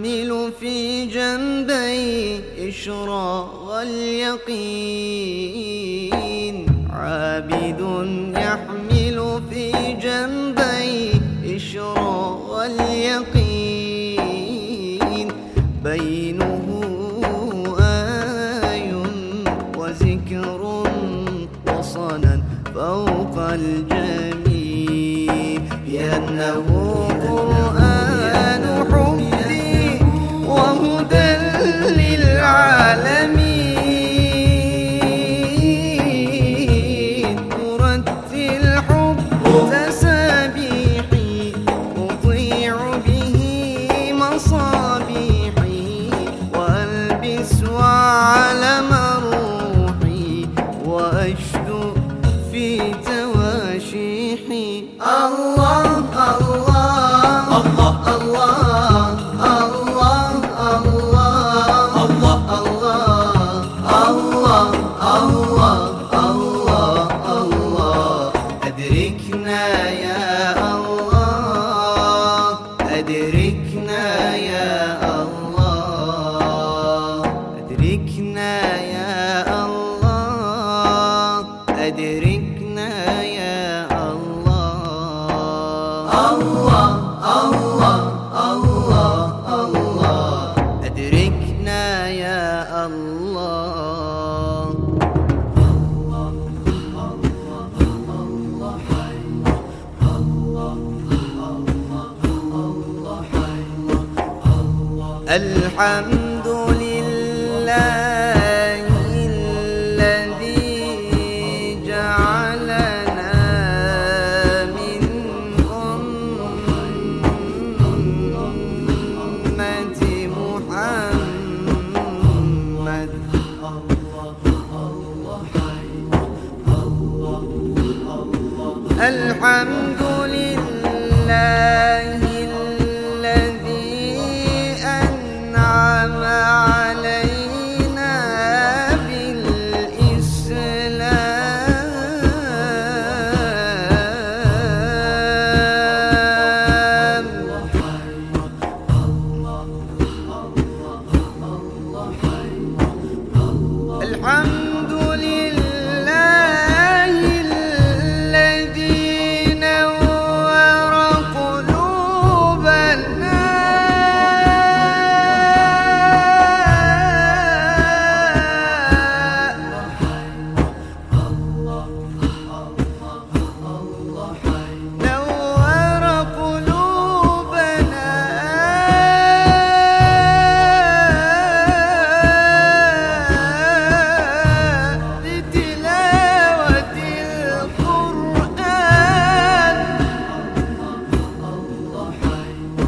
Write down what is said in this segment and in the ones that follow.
يحمل في جنبي إشراق اليقين. عابد يحمل في جنبي إشراق اليقين. بينه آي وذكر وصنا فوق الجميع. بأنه قرآن 달래 أدركنا يا الله أدركنا يا الله أدركنا يا الله أدركنا يا الله الله الله الله الله أدركنا يا الله الحمد لله الذي جعلنا من أمة محمد. الحمد لله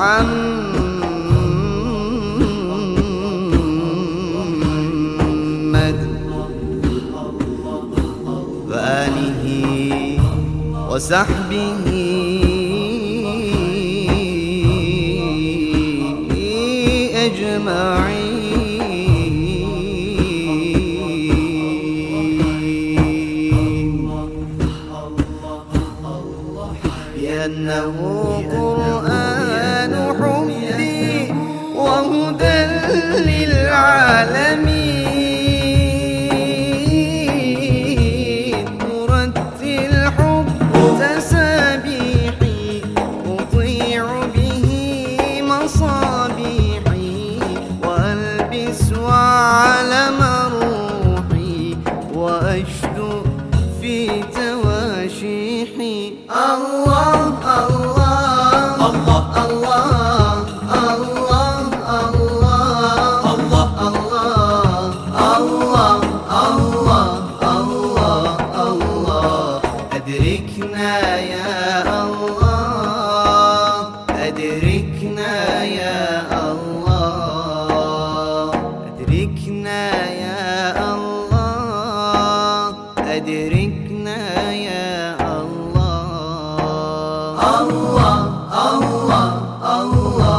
محمد وآله وصحبه أجمعين. بأنه وهدى للعالمين. أرتل حب تسابيحي أطيع به مصابيحي وألبس وعلم روحي وأشدو في تواشيحي. الله الله الله الله.